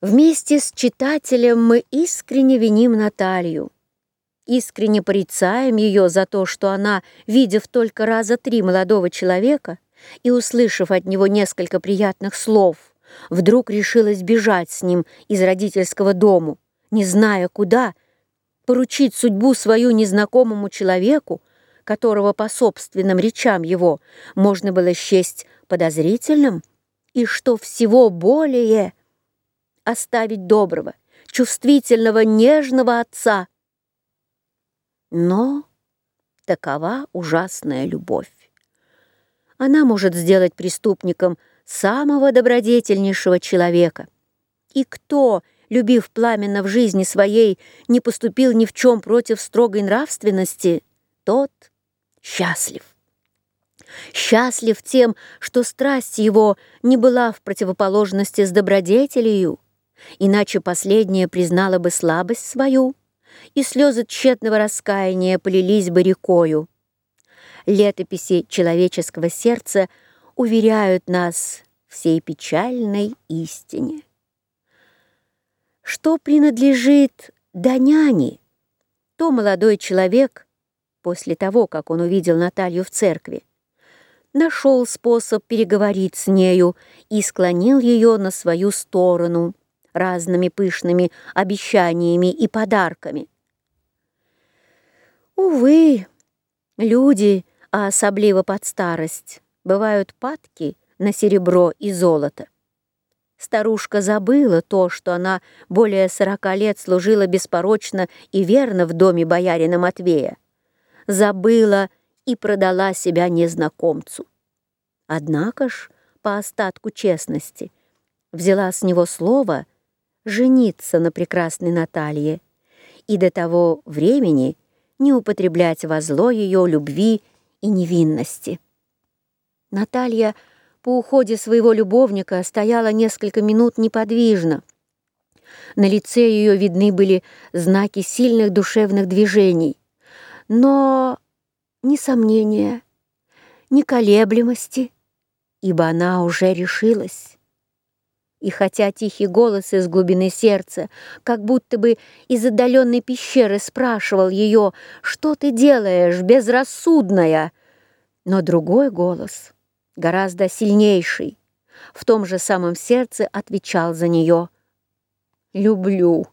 Вместе с читателем мы искренне виним Наталью, искренне порицаем ее за то, что она, видев только раза три молодого человека и услышав от него несколько приятных слов, вдруг решилась бежать с ним из родительского дому, не зная куда, поручить судьбу свою незнакомому человеку, которого по собственным речам его можно было счесть подозрительным, и что всего более – оставить доброго, чувствительного, нежного отца. Но такова ужасная любовь. Она может сделать преступником самого добродетельнейшего человека. И кто, любив пламенно в жизни своей, не поступил ни в чем против строгой нравственности, тот счастлив. Счастлив тем, что страсть его не была в противоположности с добродетелью, иначе последняя признала бы слабость свою, и слезы тщетного раскаяния полились бы рекою. Летописи человеческого сердца уверяют нас всей печальной истине. Что принадлежит Даняне, то молодой человек, после того, как он увидел Наталью в церкви, нашел способ переговорить с нею и склонил ее на свою сторону разными пышными обещаниями и подарками. Увы, люди, а особливо под старость, бывают падки на серебро и золото. Старушка забыла то, что она более сорока лет служила беспорочно и верно в доме боярина Матвея. Забыла и продала себя незнакомцу. Однако ж, по остатку честности, взяла с него слово — жениться на прекрасной Наталье и до того времени не употреблять во зло ее любви и невинности. Наталья по уходе своего любовника стояла несколько минут неподвижно. На лице ее видны были знаки сильных душевных движений, но ни сомнения, ни колеблемости, ибо она уже решилась. И хотя тихий голос из глубины сердца, как будто бы из отдаленной пещеры спрашивал ее, «Что ты делаешь, безрассудная?» Но другой голос, гораздо сильнейший, в том же самом сердце отвечал за нее. «Люблю».